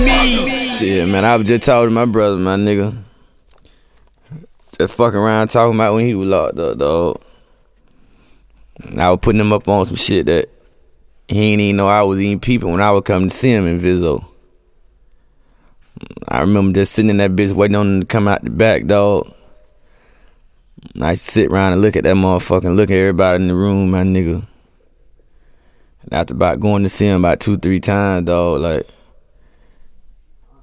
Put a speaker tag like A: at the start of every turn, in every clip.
A: me. Shit, man, I was just talking to my brother, my nigga. Just fucking around talking about when he was locked up, dog. I was putting him up on some shit that he ain't even know I was eating people when I would come to see him in Vizzo. I remember just sitting in that bitch waiting on him to come out the back, dog. I sit around and look at that motherfucker, and look at everybody in the room, my nigga. And after about going to see him about two, three times, dog, like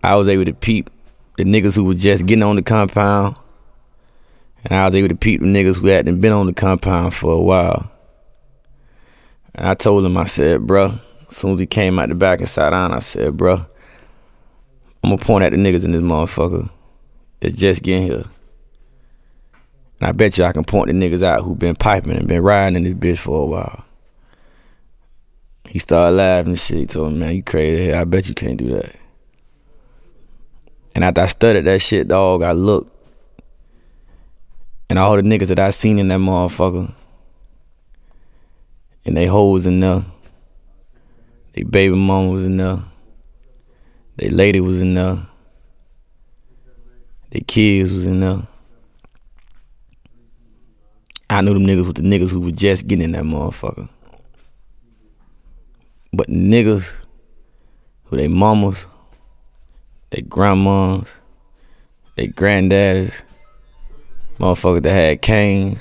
A: I was able to peep the niggas who was just getting on the compound. And I was able to peep the niggas who hadn't been on the compound for a while. And I told him, I said, bro, as soon as he came out the back and sat down, I said, bro, I'm gonna point at the niggas in this motherfucker that's just getting here. And I bet you I can point the niggas out who been piping and been riding in this bitch for a while. He started laughing and shit. He told me, man, you crazy. I bet you can't do that. And after I studied that shit, dog, I looked. And all the niggas that I seen in that motherfucker, and they hoes in there. They baby mama was in there. They lady was in there. They kids was in there. I knew them niggas with the niggas who was just getting in that motherfucker. But niggas who they mamas, they grandmas, they granddaddies, motherfuckers that had canes,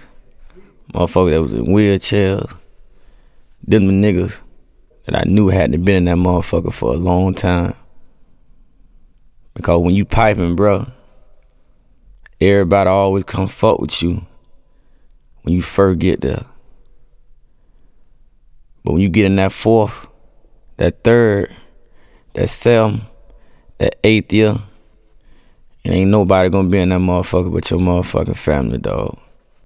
A: motherfuckers that was in wheelchairs, them the niggas that I knew hadn't been in that motherfucker for a long time. Because when you piping, bro, everybody always come fuck with you when you first get there. But when you get in that fourth, that third, that seventh, that eighth year, and ain't nobody gonna be in that motherfucker but your motherfucking family, dog.